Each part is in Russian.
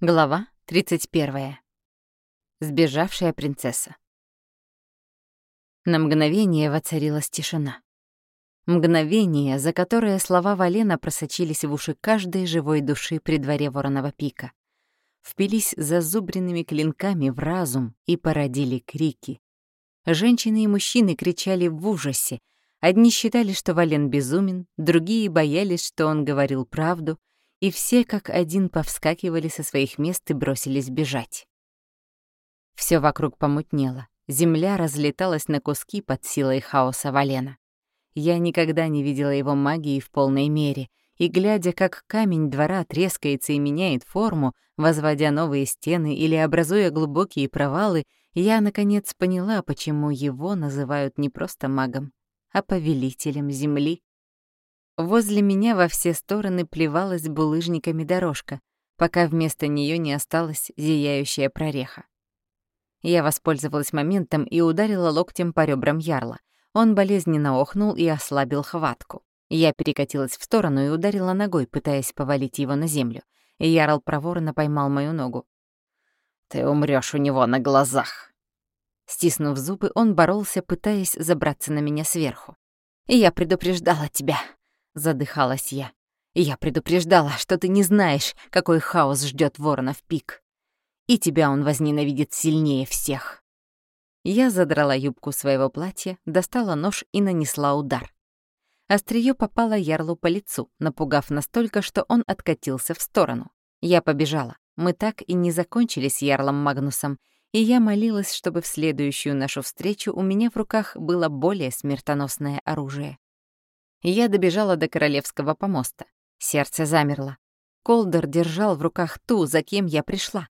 Глава 31. Сбежавшая принцесса. На мгновение воцарилась тишина. Мгновение, за которое слова Валена просочились в уши каждой живой души при дворе Вороного пика. Впились зазубренными клинками в разум и породили крики. Женщины и мужчины кричали в ужасе. Одни считали, что Вален безумен, другие боялись, что он говорил правду, и все как один повскакивали со своих мест и бросились бежать. Все вокруг помутнело, земля разлеталась на куски под силой хаоса Валена. Я никогда не видела его магии в полной мере, и, глядя, как камень двора трескается и меняет форму, возводя новые стены или образуя глубокие провалы, я, наконец, поняла, почему его называют не просто магом, а повелителем земли. Возле меня во все стороны плевалась булыжниками дорожка, пока вместо нее не осталась зияющая прореха. Я воспользовалась моментом и ударила локтем по ребрам ярла. Он болезненно охнул и ослабил хватку. Я перекатилась в сторону и ударила ногой, пытаясь повалить его на землю. Ярл проворно поймал мою ногу. «Ты умрёшь у него на глазах!» Стиснув зубы, он боролся, пытаясь забраться на меня сверху. «Я предупреждала тебя!» Задыхалась я. Я предупреждала, что ты не знаешь, какой хаос ждет ворона в пик. И тебя он возненавидит сильнее всех. Я задрала юбку своего платья, достала нож и нанесла удар. Остриё попало ярлу по лицу, напугав настолько, что он откатился в сторону. Я побежала. Мы так и не закончили с ярлом Магнусом, и я молилась, чтобы в следующую нашу встречу у меня в руках было более смертоносное оружие. Я добежала до королевского помоста. Сердце замерло. Колдер держал в руках ту, за кем я пришла.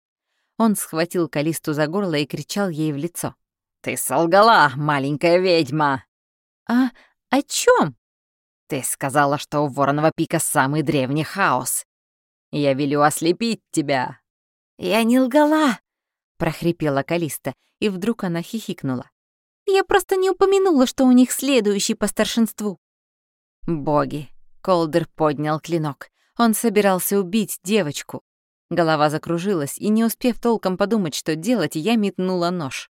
Он схватил Калисту за горло и кричал ей в лицо. «Ты солгала, маленькая ведьма!» «А о чем? «Ты сказала, что у Вороного пика самый древний хаос. Я велю ослепить тебя!» «Я не лгала!» — прохрипела Калиста, и вдруг она хихикнула. «Я просто не упомянула, что у них следующий по старшинству». Боги. Колдер поднял клинок. Он собирался убить девочку. Голова закружилась, и, не успев толком подумать, что делать, я метнула нож.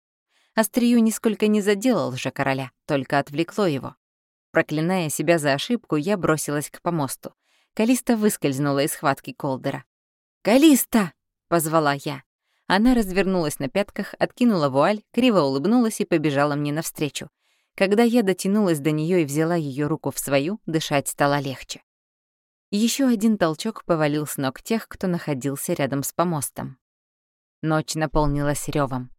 Острию нисколько не заделал же короля, только отвлекло его. Проклиная себя за ошибку, я бросилась к помосту. Калиста выскользнула из схватки Колдера. «Калиста!» — позвала я. Она развернулась на пятках, откинула вуаль, криво улыбнулась и побежала мне навстречу. Когда я дотянулась до нее и взяла ее руку в свою, дышать стало легче. Еще один толчок повалил с ног тех, кто находился рядом с помостом. Ночь наполнилась ревом.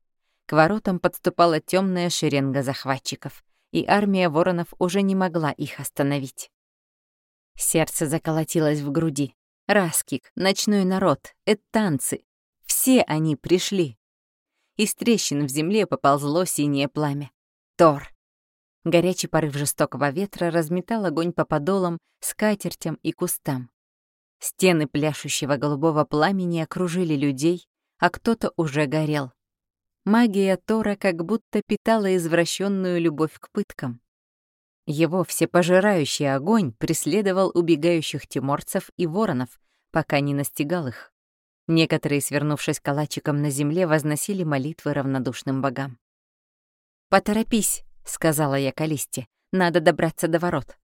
К воротам подступала темная шеренга захватчиков, и армия воронов уже не могла их остановить. Сердце заколотилось в груди. Раскик, ночной народ, этанцы — все они пришли. Из трещин в земле поползло синее пламя. Тор, Горячий порыв жестокого ветра разметал огонь по подолам, скатертям и кустам. Стены пляшущего голубого пламени окружили людей, а кто-то уже горел. Магия Тора как будто питала извращенную любовь к пыткам. Его всепожирающий огонь преследовал убегающих тиморцев и воронов, пока не настигал их. Некоторые, свернувшись калачиком на земле, возносили молитвы равнодушным богам. «Поторопись!» — сказала я Калисте. «Надо добраться до ворот».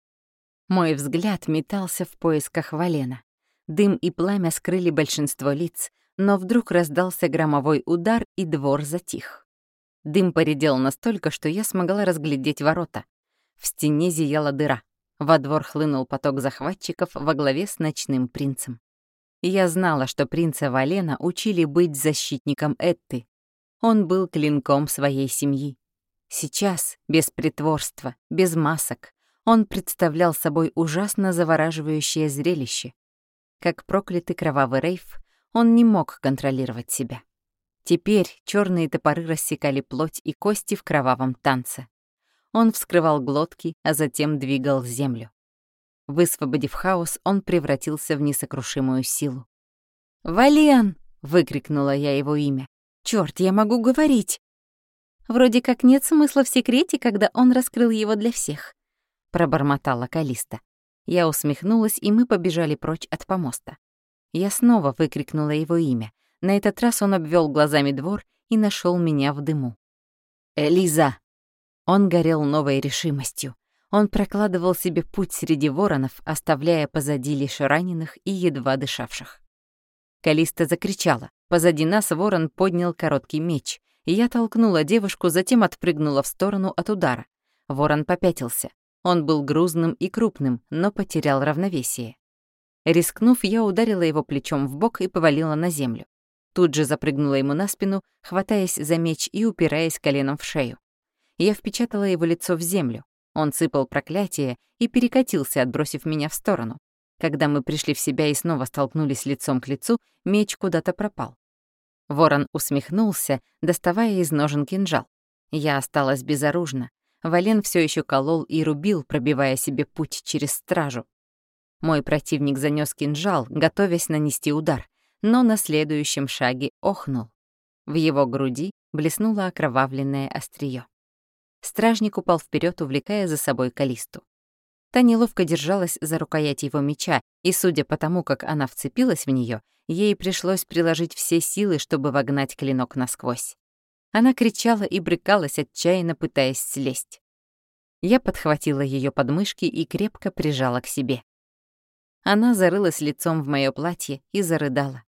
Мой взгляд метался в поисках Валена. Дым и пламя скрыли большинство лиц, но вдруг раздался громовой удар, и двор затих. Дым поредел настолько, что я смогла разглядеть ворота. В стене зияла дыра. Во двор хлынул поток захватчиков во главе с ночным принцем. Я знала, что принца Валена учили быть защитником Этты. Он был клинком своей семьи. Сейчас, без притворства, без масок, он представлял собой ужасно завораживающее зрелище. Как проклятый кровавый рейф, он не мог контролировать себя. Теперь черные топоры рассекали плоть и кости в кровавом танце. Он вскрывал глотки, а затем двигал землю. Высвободив хаос, он превратился в несокрушимую силу. «Вален!» — выкрикнула я его имя. «Чёрт, я могу говорить!» Вроде как нет смысла в секрете, когда он раскрыл его для всех», — пробормотала Калиста. Я усмехнулась, и мы побежали прочь от помоста. Я снова выкрикнула его имя. На этот раз он обвел глазами двор и нашел меня в дыму. «Элиза!» Он горел новой решимостью. Он прокладывал себе путь среди воронов, оставляя позади лишь раненых и едва дышавших. Калиста закричала. Позади нас ворон поднял короткий меч, и я толкнула девушку, затем отпрыгнула в сторону от удара. Ворон попятился. Он был грузным и крупным, но потерял равновесие. Рискнув, я ударила его плечом в бок и повалила на землю. Тут же запрыгнула ему на спину, хватаясь за меч и упираясь коленом в шею. Я впечатала его лицо в землю. Он сыпал проклятие и перекатился, отбросив меня в сторону. Когда мы пришли в себя и снова столкнулись лицом к лицу, меч куда-то пропал. Ворон усмехнулся, доставая из ножен кинжал. Я осталась безоружна. Вален все еще колол и рубил, пробивая себе путь через стражу. Мой противник занес кинжал, готовясь нанести удар, но на следующем шаге охнул. В его груди блеснуло окровавленное острие. Стражник упал вперед, увлекая за собой Калисту. Та неловко держалась за рукоять его меча, и, судя по тому, как она вцепилась в нее, ей пришлось приложить все силы, чтобы вогнать клинок насквозь. Она кричала и брыкалась, отчаянно пытаясь слезть. Я подхватила ее подмышки и крепко прижала к себе. Она зарылась лицом в мое платье и зарыдала.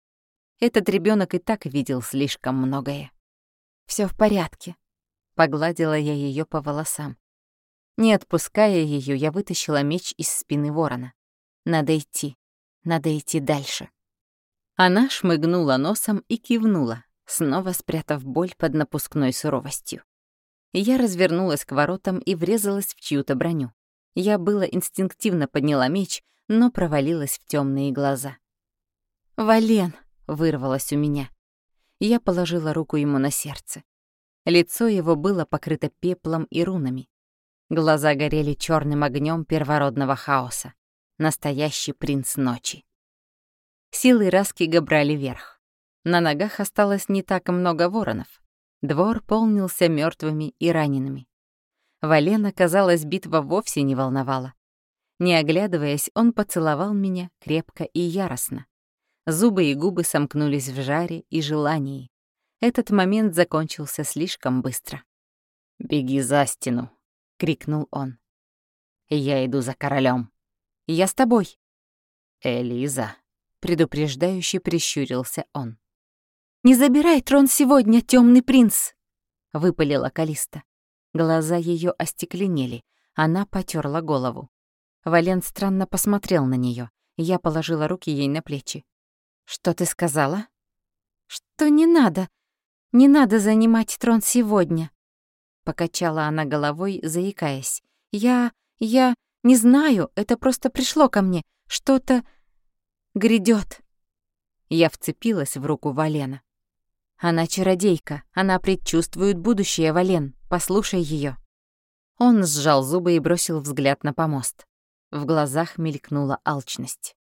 Этот ребенок и так видел слишком многое. Все в порядке, Погладила я ее по волосам. Не отпуская ее, я вытащила меч из спины ворона. Надо идти. Надо идти дальше. Она шмыгнула носом и кивнула, снова спрятав боль под напускной суровостью. Я развернулась к воротам и врезалась в чью-то броню. Я было инстинктивно подняла меч, но провалилась в темные глаза. «Вален!» — вырвалось у меня. Я положила руку ему на сердце. Лицо его было покрыто пеплом и рунами. Глаза горели черным огнем первородного хаоса. Настоящий принц ночи. Силы Раскига брали верх. На ногах осталось не так много воронов. Двор полнился мертвыми и ранеными. Валена, казалось, битва вовсе не волновала. Не оглядываясь, он поцеловал меня крепко и яростно. Зубы и губы сомкнулись в жаре и желании. Этот момент закончился слишком быстро. «Беги за стену!» — крикнул он. «Я иду за королем. Я с тобой!» «Элиза!» — предупреждающе прищурился он. «Не забирай трон сегодня, темный принц!» — выпалила Калиста. Глаза ее остекленели, она потерла голову. Валент странно посмотрел на нее. Я положила руки ей на плечи. «Что ты сказала?» «Что не надо. Не надо занимать трон сегодня», — покачала она головой, заикаясь. «Я... я... не знаю, это просто пришло ко мне. Что-то... грядет. Я вцепилась в руку Валена. «Она чародейка, она предчувствует будущее, Вален, послушай ее. Он сжал зубы и бросил взгляд на помост. В глазах мелькнула алчность.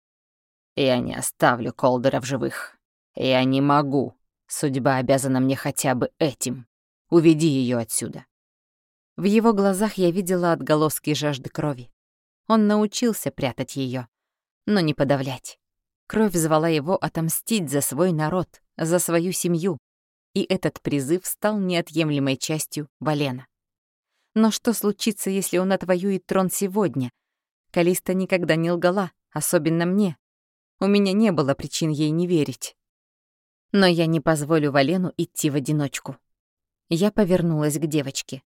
«Я не оставлю Колдера в живых. Я не могу Судьба обязана мне хотя бы этим. Уведи ее отсюда. В его глазах я видела отголоски жажды крови. Он научился прятать ее, но не подавлять. Кровь звала его отомстить за свой народ, за свою семью, и этот призыв стал неотъемлемой частью Валена. Но что случится, если он отвоюет трон сегодня? Калиста никогда не лгала, особенно мне. У меня не было причин ей не верить. Но я не позволю Валену идти в одиночку. Я повернулась к девочке.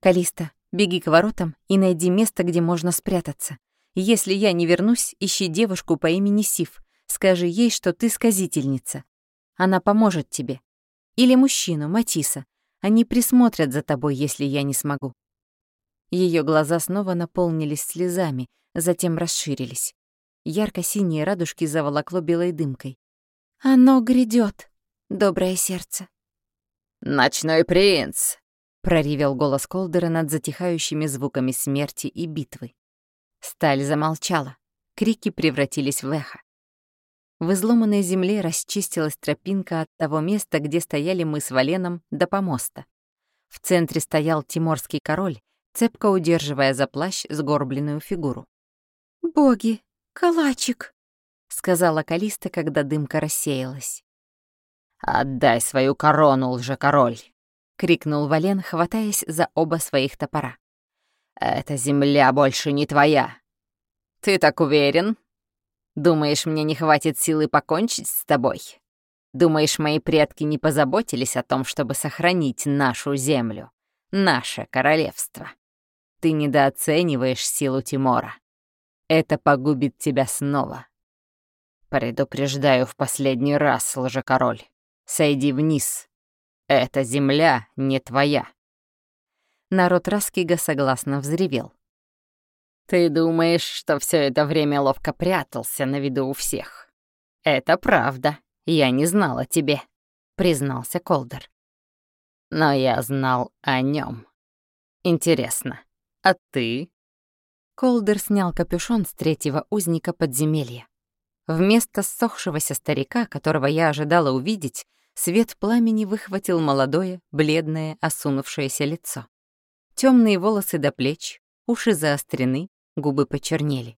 «Калиста, беги к воротам и найди место, где можно спрятаться. Если я не вернусь, ищи девушку по имени Сив. Скажи ей, что ты сказительница. Она поможет тебе. Или мужчину, Матиса. Они присмотрят за тобой, если я не смогу». Ее глаза снова наполнились слезами, затем расширились. Ярко-синие радужки заволокло белой дымкой. Оно грядет, доброе сердце. «Ночной принц!» — проревел голос Колдера над затихающими звуками смерти и битвы. Сталь замолчала, крики превратились в эхо. В изломанной земле расчистилась тропинка от того места, где стояли мы с Валеном, до помоста. В центре стоял тиморский король, цепко удерживая за плащ сгорбленную фигуру. «Боги, калачик!» — сказала Калиста, когда дымка рассеялась. «Отдай свою корону, лжекороль!» — крикнул Вален, хватаясь за оба своих топора. «Эта земля больше не твоя!» «Ты так уверен? Думаешь, мне не хватит силы покончить с тобой? Думаешь, мои предки не позаботились о том, чтобы сохранить нашу землю, наше королевство? Ты недооцениваешь силу Тимора. Это погубит тебя снова. Предупреждаю в последний раз, лжекороль. Сойди вниз. Эта земля не твоя. Народ Раскига согласно взревел. Ты думаешь, что все это время ловко прятался на виду у всех? Это правда. Я не знал о тебе, признался Колдер. Но я знал о нем. Интересно, а ты? Колдер снял капюшон с третьего узника подземелья. Вместо ссохшегося старика, которого я ожидала увидеть, свет пламени выхватил молодое, бледное, осунувшееся лицо. Темные волосы до плеч, уши заострены, губы почернели.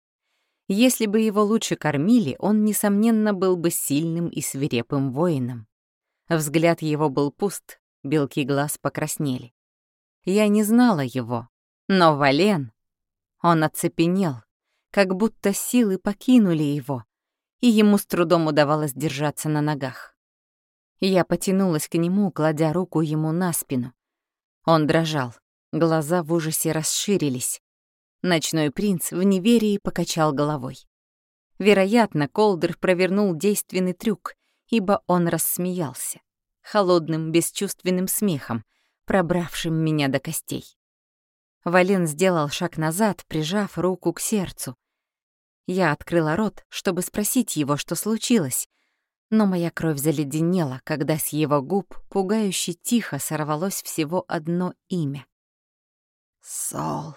Если бы его лучше кормили, он, несомненно, был бы сильным и свирепым воином. Взгляд его был пуст, белки глаз покраснели. Я не знала его, но Вален... Он оцепенел, как будто силы покинули его, и ему с трудом удавалось держаться на ногах. Я потянулась к нему, кладя руку ему на спину. Он дрожал, глаза в ужасе расширились. Ночной принц в неверии покачал головой. Вероятно, Колдер провернул действенный трюк, ибо он рассмеялся, холодным, бесчувственным смехом, пробравшим меня до костей. Вален сделал шаг назад, прижав руку к сердцу, я открыла рот, чтобы спросить его, что случилось, но моя кровь заледенела, когда с его губ пугающе тихо сорвалось всего одно имя. «Сол».